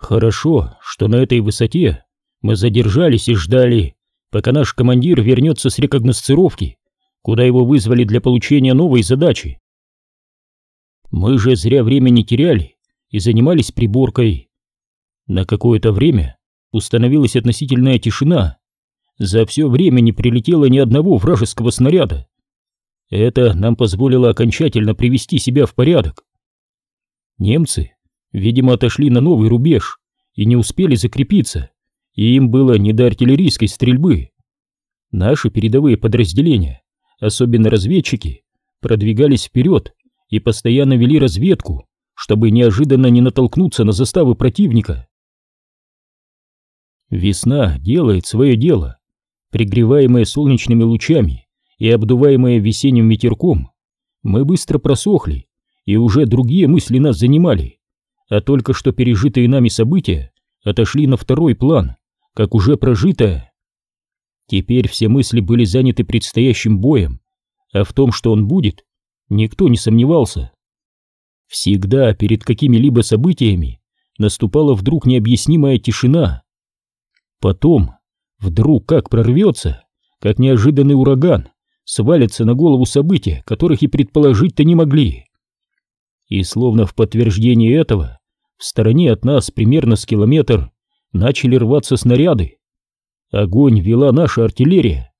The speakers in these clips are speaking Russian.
Хорошо, что на этой высоте мы задержались и ждали, пока наш командир вернется с рекогносцировки, куда его вызвали для получения новой задачи. Мы же зря времени теряли и занимались приборкой. На какое-то время установилась относительная тишина. За все время не прилетело ни одного вражеского снаряда. Это нам позволило окончательно привести себя в порядок. Немцы, видимо, отошли на новый рубеж и не успели закрепиться, и им было не до артиллерийской стрельбы. Наши передовые подразделения, особенно разведчики, продвигались вперед и постоянно вели разведку, чтобы неожиданно не натолкнуться на заставы противника. Весна делает свое дело. Пригреваемые солнечными лучами и обдуваемые весенним ветерком, мы быстро просохли, и уже другие мысли нас занимали, а только что пережитые нами события отошли на второй план, как уже прожитое. Теперь все мысли были заняты предстоящим боем, а в том, что он будет, никто не сомневался. Всегда перед какими-либо событиями наступала вдруг необъяснимая тишина. Потом, вдруг как прорвется, как неожиданный ураган, свалится на голову события, которых и предположить-то не могли. И словно в подтверждение этого, в стороне от нас примерно с километр начали рваться снаряды. Огонь вела наша артиллерия.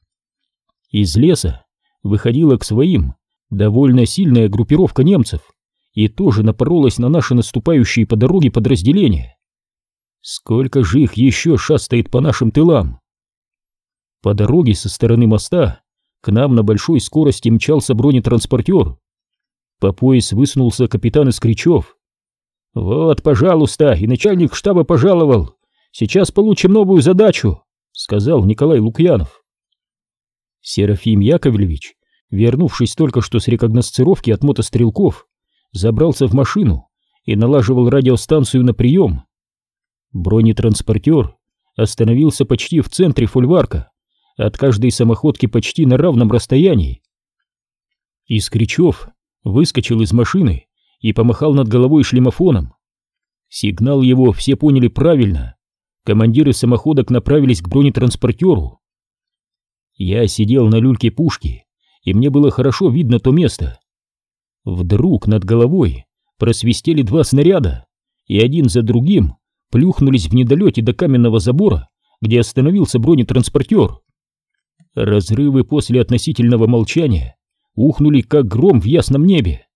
Из леса выходила к своим довольно сильная группировка немцев и тоже напоролась на наши наступающие по дороге подразделения. Сколько же их еще шастает по нашим тылам? По дороге со стороны моста к нам на большой скорости мчался бронетранспортер. По пояс высунулся капитан Искричев. «Вот, пожалуйста, и начальник штаба пожаловал. Сейчас получим новую задачу», — сказал Николай Лукьянов. Серафим Яковлевич, вернувшись только что с рекогносцировки от мотострелков, забрался в машину и налаживал радиостанцию на прием. Бронетранспортер остановился почти в центре фольварка, от каждой самоходки почти на равном расстоянии. Искричев выскочил из машины и помахал над головой шлемофоном. Сигнал его все поняли правильно. Командиры самоходок направились к бронетранспортеру. Я сидел на люльке пушки, и мне было хорошо видно то место. Вдруг над головой просвистели два снаряда, и один за другим плюхнулись в недолете до каменного забора, где остановился бронетранспортер. Разрывы после относительного молчания ухнули, как гром в ясном небе.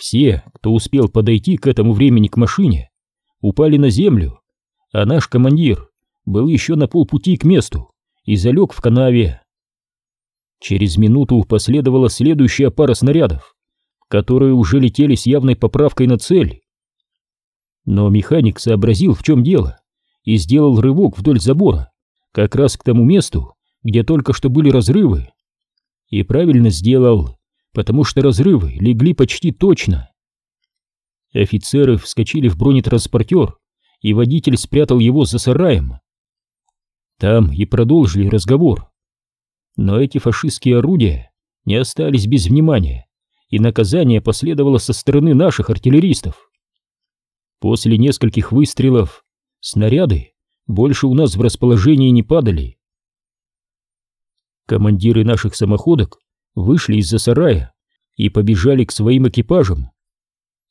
Все, кто успел подойти к этому времени к машине, упали на землю, а наш командир был еще на полпути к месту и залег в канаве. Через минуту последовала следующая пара снарядов, которые уже летели с явной поправкой на цель. Но механик сообразил, в чем дело, и сделал рывок вдоль забора, как раз к тому месту, где только что были разрывы. И правильно сделал, потому что разрывы легли почти точно. Офицеры вскочили в бронетранспортер, и водитель спрятал его за сараем. Там и продолжили разговор. Но эти фашистские орудия не остались без внимания, и наказание последовало со стороны наших артиллеристов. После нескольких выстрелов снаряды больше у нас в расположении не падали. Командиры наших самоходок вышли из-за сарая и побежали к своим экипажам.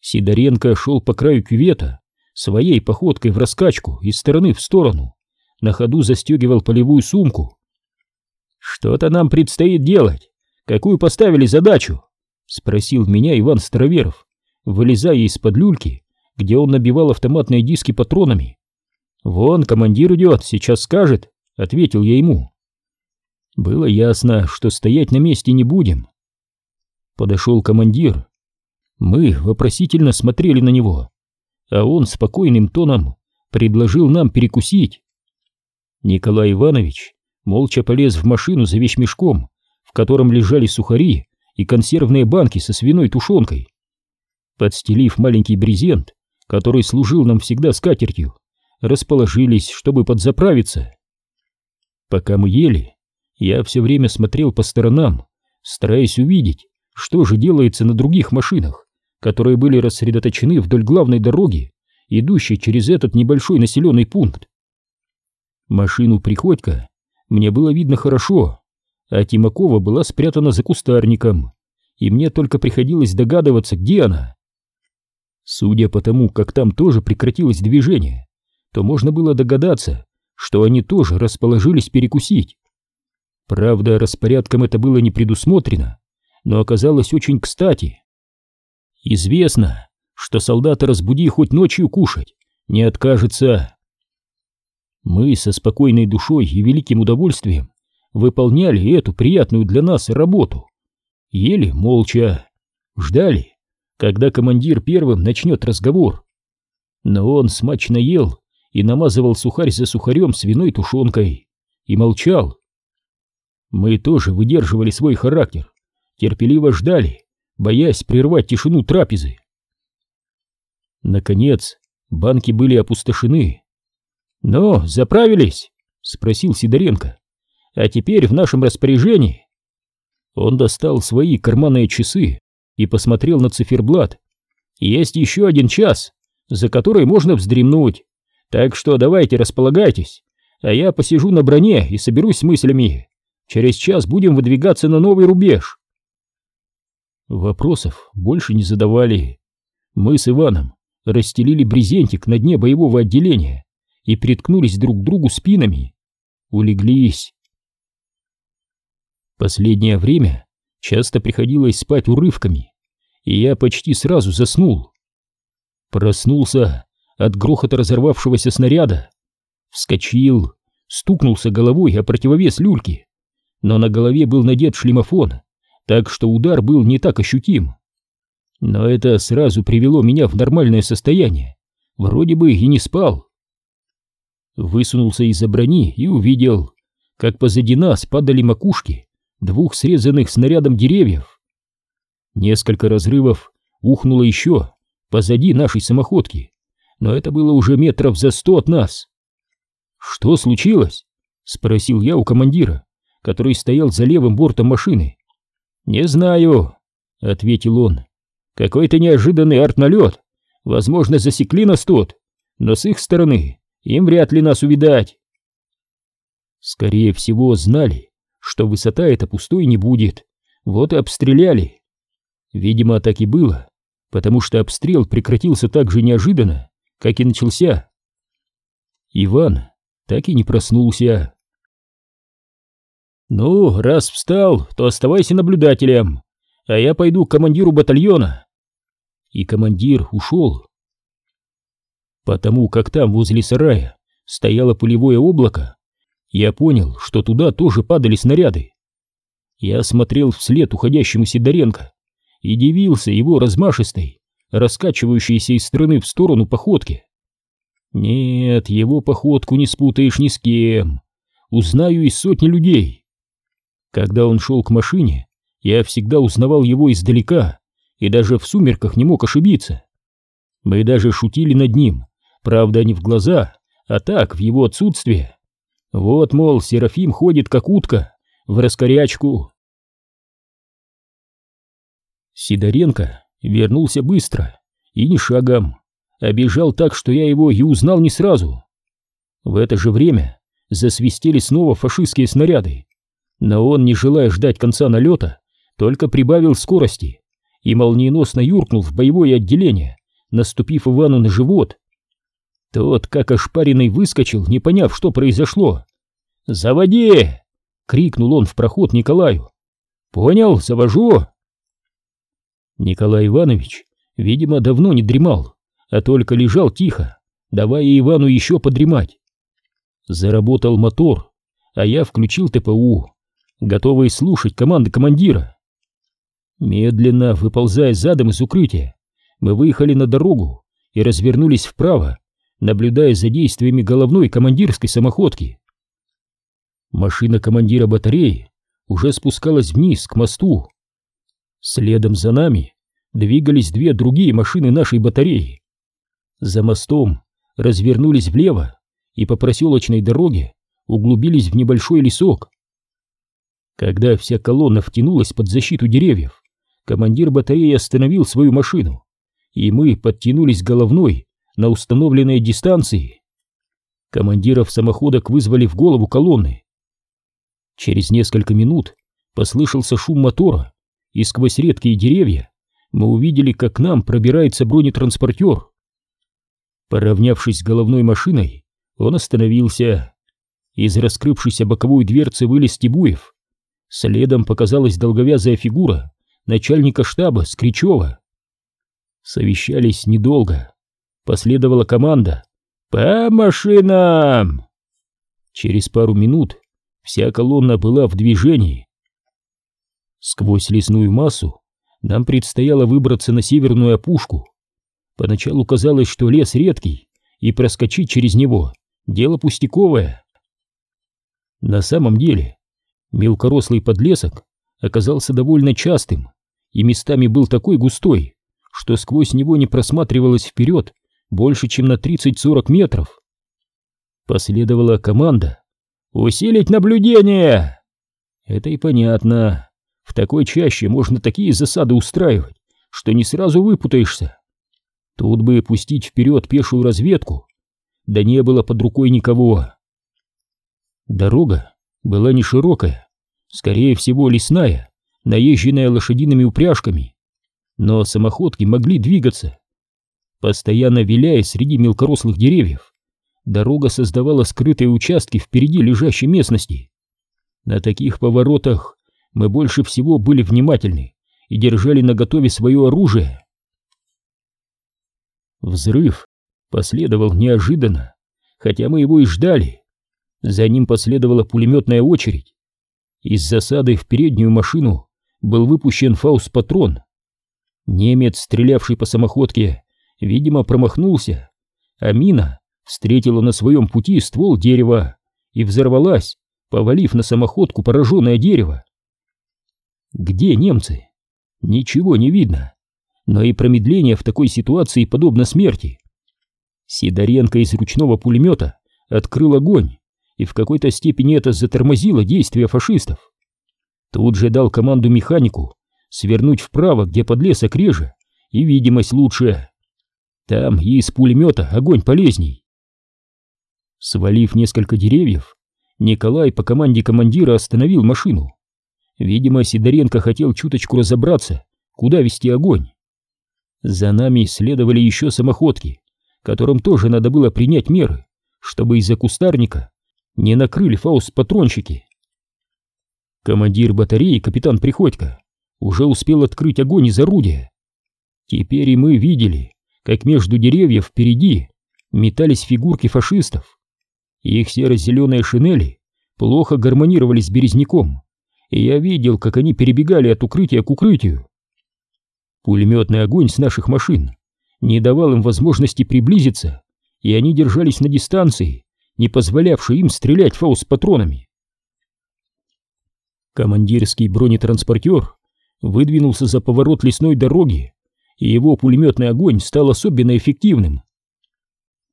Сидоренко шел по краю кювета, своей походкой в раскачку из стороны в сторону, на ходу застегивал полевую сумку «Что-то нам предстоит делать. Какую поставили задачу?» — спросил меня Иван Староверов, вылезая из-под люльки, где он набивал автоматные диски патронами. «Вон, командир идет, сейчас скажет», — ответил я ему. Было ясно, что стоять на месте не будем. Подошел командир. Мы вопросительно смотрели на него, а он спокойным тоном предложил нам перекусить. Николай Иванович молча полез в машину за вещмешком, в котором лежали сухари и консервные банки со свиной тушенкой. Подстелив маленький брезент, который служил нам всегда скатертью, расположились, чтобы подзаправиться. Пока мы ели, я все время смотрел по сторонам, стараясь увидеть, что же делается на других машинах, которые были рассредоточены вдоль главной дороги идущей через этот небольшой населенный пункт. Машину Приходько мне было видно хорошо, а Тимакова была спрятана за кустарником, и мне только приходилось догадываться, где она. Судя по тому, как там тоже прекратилось движение, то можно было догадаться, что они тоже расположились перекусить. Правда, распорядком это было не предусмотрено, но оказалось очень кстати. Известно, что солдата разбуди хоть ночью кушать, не откажется. Мы со спокойной душой и великим удовольствием выполняли эту приятную для нас работу. Ели молча, ждали, когда командир первым начнет разговор. Но он смачно ел и намазывал сухарь за сухарем свиной тушенкой и молчал. Мы тоже выдерживали свой характер, терпеливо ждали, боясь прервать тишину трапезы. Наконец, банки были опустошены. «Ну, заправились?» — спросил Сидоренко. «А теперь в нашем распоряжении». Он достал свои карманные часы и посмотрел на циферблат. «Есть еще один час, за который можно вздремнуть, так что давайте располагайтесь, а я посижу на броне и соберусь мыслями. Через час будем выдвигаться на новый рубеж». Вопросов больше не задавали. Мы с Иваном расстелили брезентик на дне боевого отделения и приткнулись друг к другу спинами. Улеглись. Последнее время часто приходилось спать урывками, и я почти сразу заснул. Проснулся от грохота разорвавшегося снаряда, вскочил, стукнулся головой о противовес люльки, но на голове был надет шлемофон, так что удар был не так ощутим. Но это сразу привело меня в нормальное состояние, вроде бы и не спал. Высунулся из-за брони и увидел, как позади нас падали макушки двух срезанных снарядом деревьев. Несколько разрывов ухнуло еще позади нашей самоходки, но это было уже метров за сто от нас. «Что случилось?» — спросил я у командира, который стоял за левым бортом машины. «Не знаю», — ответил он. «Какой-то неожиданный артналет. Возможно, засекли нас тут, но с их стороны им вряд ли нас увидать. Скорее всего, знали, что высота эта пустой не будет, вот и обстреляли. Видимо, так и было, потому что обстрел прекратился так же неожиданно, как и начался. Иван так и не проснулся. «Ну, раз встал, то оставайся наблюдателем, а я пойду к командиру батальона». И командир ушел. Потому как там, возле сарая, стояло пулевое облако, я понял, что туда тоже падали снаряды. Я смотрел вслед уходящему Сидоренко и дивился его размашистой, раскачивающейся из стороны в сторону походке. Нет, его походку не спутаешь ни с кем. Узнаю из сотни людей. Когда он шел к машине, я всегда узнавал его издалека и даже в сумерках не мог ошибиться. Мы даже шутили над ним, Правда, не в глаза, а так, в его отсутствие. Вот, мол, Серафим ходит как утка, в раскорячку. Сидоренко вернулся быстро и не шагом, а бежал так, что я его и узнал не сразу. В это же время засвистели снова фашистские снаряды, но он, не желая ждать конца налета, только прибавил скорости и молниеносно юркнул в боевое отделение, наступив Ивану на живот тот, как ошпаренный, выскочил, не поняв, что произошло. «Заводи!» — крикнул он в проход Николаю. «Понял, завожу!» Николай Иванович, видимо, давно не дремал, а только лежал тихо, давая Ивану еще подремать. Заработал мотор, а я включил ТПУ, готовый слушать команды командира. Медленно, выползая задом из укрытия, мы выехали на дорогу и развернулись вправо, наблюдая за действиями головной командирской самоходки. Машина командира батареи уже спускалась вниз к мосту. Следом за нами двигались две другие машины нашей батареи. За мостом развернулись влево и по проселочной дороге углубились в небольшой лесок. Когда вся колонна втянулась под защиту деревьев, командир батареи остановил свою машину, и мы подтянулись головной на установленной дистанции. Командиров самоходок вызвали в голову колонны. Через несколько минут послышался шум мотора, и сквозь редкие деревья мы увидели, как к нам пробирается бронетранспортер. Поравнявшись с головной машиной, он остановился. Из раскрывшейся боковой дверцы вылез Тибуев. Следом показалась долговязая фигура начальника штаба Скричева. Совещались недолго. Последовала команда «По машинам!». Через пару минут вся колонна была в движении. Сквозь лесную массу нам предстояло выбраться на северную опушку. Поначалу казалось, что лес редкий, и проскочить через него — дело пустяковое. На самом деле, мелкорослый подлесок оказался довольно частым и местами был такой густой, что сквозь него не просматривалось вперед больше, чем на 30-40 метров. Последовала команда «Усилить наблюдение!» Это и понятно. В такой чаще можно такие засады устраивать, что не сразу выпутаешься. Тут бы пустить вперед пешую разведку, да не было под рукой никого. Дорога была не широкая, скорее всего лесная, наезженная лошадиными упряжками, но самоходки могли двигаться. Постоянно виляя среди мелкорослых деревьев, дорога создавала скрытые участки впереди лежащей местности. На таких поворотах мы больше всего были внимательны и держали наготове свое оружие. Взрыв последовал неожиданно, хотя мы его и ждали. За ним последовала пулеметная очередь. Из засады в переднюю машину был выпущен фаус-патрон. Немец, стрелявший по самоходке, видимо, промахнулся, а мина встретила на своем пути ствол дерева и взорвалась, повалив на самоходку пораженное дерево. Где немцы? Ничего не видно но и промедление в такой ситуации подобно смерти. Сидоренко из ручного пулемета открыл огонь, и в какой-то степени это затормозило действия фашистов. Тут же дал команду механику свернуть вправо, где подлесок реже, и видимость лучше. Там и из пулемета огонь полезней. Свалив несколько деревьев, Николай по команде командира остановил машину. Видимо, Сидоренко хотел чуточку разобраться, куда вести огонь. За нами следовали еще самоходки, которым тоже надо было принять меры, чтобы из-за кустарника не накрыли фаус-патронщики. Командир батареи, капитан Приходько, уже успел открыть огонь из орудия. Теперь и мы видели, как между деревьев впереди метались фигурки фашистов. Их серо-зеленые шинели плохо гармонировали с березняком, и я видел, как они перебегали от укрытия к укрытию. Пулеметный огонь с наших машин не давал им возможности приблизиться, и они держались на дистанции, не позволявшей им стрелять фаус-патронами. Командирский бронетранспортер выдвинулся за поворот лесной дороги, и его пулеметный огонь стал особенно эффективным.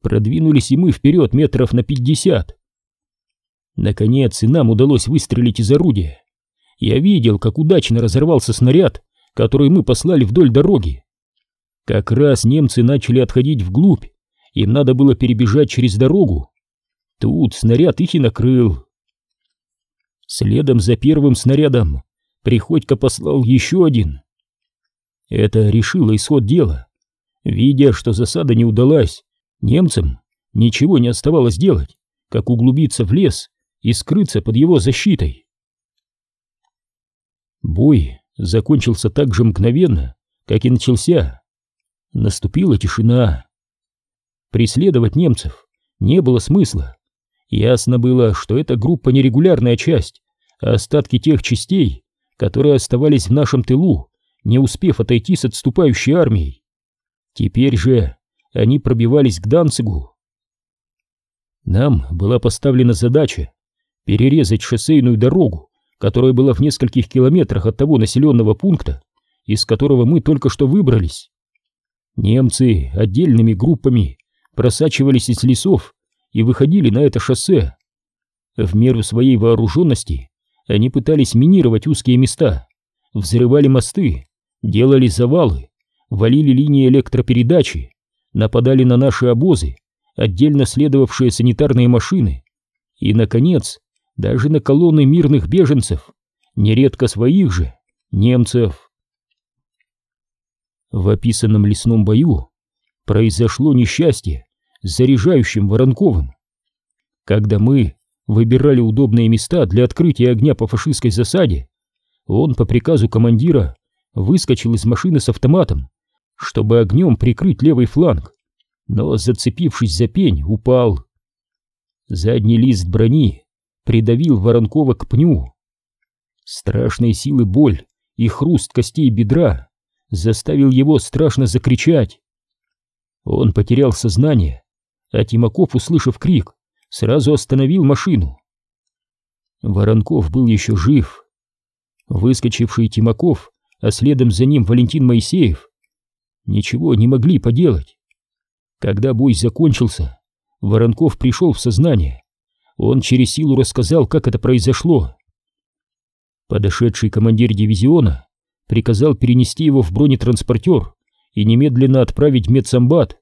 Продвинулись и мы вперед метров на пятьдесят. Наконец и нам удалось выстрелить из орудия. Я видел, как удачно разорвался снаряд который мы послали вдоль дороги. Как раз немцы начали отходить вглубь, им надо было перебежать через дорогу. Тут снаряд их и накрыл. Следом за первым снарядом Приходько послал еще один. Это решило исход дела. Видя, что засада не удалась, немцам ничего не оставалось делать, как углубиться в лес и скрыться под его защитой. Бой закончился так же мгновенно, как и начался. Наступила тишина. Преследовать немцев не было смысла. Ясно было, что эта группа нерегулярная часть, остатки тех частей, которые оставались в нашем тылу, не успев отойти с отступающей армией. Теперь же они пробивались к Данцигу. Нам была поставлена задача перерезать шоссейную дорогу которая была в нескольких километрах от того населенного пункта, из которого мы только что выбрались. Немцы отдельными группами просачивались из лесов и выходили на это шоссе. В меру своей вооруженности они пытались минировать узкие места, взрывали мосты, делали завалы, валили линии электропередачи, нападали на наши обозы, отдельно следовавшие санитарные машины, и, наконец, даже на колонны мирных беженцев, нередко своих же, немцев. В описанном лесном бою произошло несчастье заряжающим Воронковым. Когда мы выбирали удобные места для открытия огня по фашистской засаде, он по приказу командира выскочил из машины с автоматом, чтобы огнем прикрыть левый фланг, но, зацепившись за пень, упал. Задний лист брони придавил Воронкова к пню. Страшной силы боль и хруст костей бедра заставил его страшно закричать. Он потерял сознание, а Тимаков, услышав крик, сразу остановил машину. Воронков был еще жив. Выскочивший Тимаков, а следом за ним Валентин Моисеев, ничего не могли поделать. Когда бой закончился, Воронков пришел в сознание. Он через силу рассказал, как это произошло. Подошедший командир дивизиона приказал перенести его в бронетранспортер и немедленно отправить в медсамбат.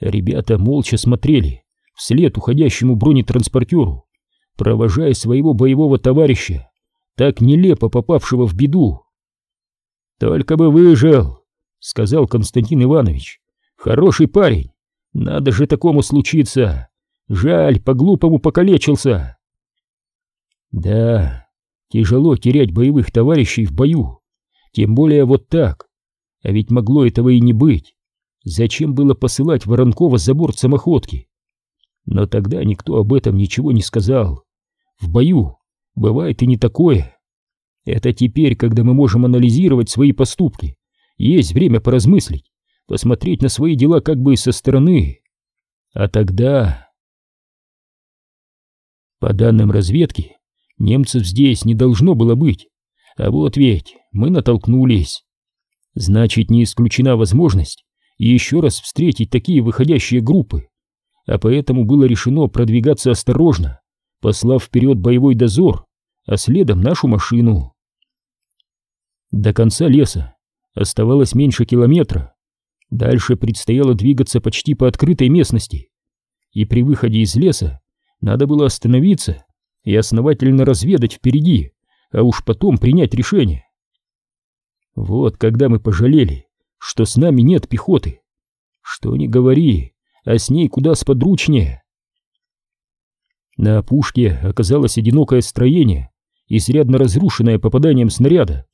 Ребята молча смотрели вслед уходящему бронетранспортеру, провожая своего боевого товарища, так нелепо попавшего в беду. «Только бы выжил», — сказал Константин Иванович. «Хороший парень, надо же такому случиться. Жаль, по-глупому покалечился». «Да, тяжело терять боевых товарищей в бою, тем более вот так. А ведь могло этого и не быть. Зачем было посылать Воронкова за борт самоходки? Но тогда никто об этом ничего не сказал. В бою бывает и не такое. Это теперь, когда мы можем анализировать свои поступки, есть время поразмыслить, посмотреть на свои дела как бы со стороны. А тогда... По данным разведки, немцев здесь не должно было быть. А вот ведь мы натолкнулись. Значит, не исключена возможность еще раз встретить такие выходящие группы а поэтому было решено продвигаться осторожно, послав вперед боевой дозор, а следом нашу машину. До конца леса оставалось меньше километра. Дальше предстояло двигаться почти по открытой местности, и при выходе из леса надо было остановиться и основательно разведать впереди, а уж потом принять решение. Вот когда мы пожалели, что с нами нет пехоты. Что ни говори, а с ней куда сподручнее. На опушке оказалось одинокое строение, изрядно разрушенное попаданием снаряда.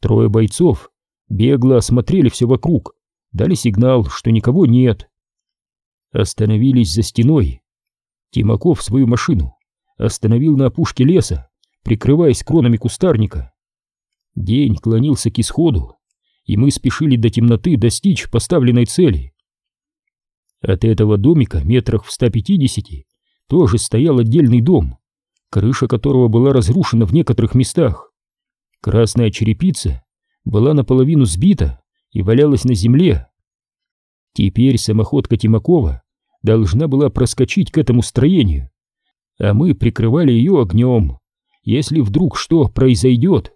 Трое бойцов бегло осмотрели все вокруг, дали сигнал, что никого нет. Остановились за стеной. Тимаков свою машину остановил на опушке леса, прикрываясь кронами кустарника. День клонился к исходу, и мы спешили до темноты достичь поставленной цели. От этого домика метрах в 150 тоже стоял отдельный дом, крыша которого была разрушена в некоторых местах. Красная черепица была наполовину сбита и валялась на земле. Теперь самоходка Тимакова должна была проскочить к этому строению, а мы прикрывали ее огнем, если вдруг что произойдет.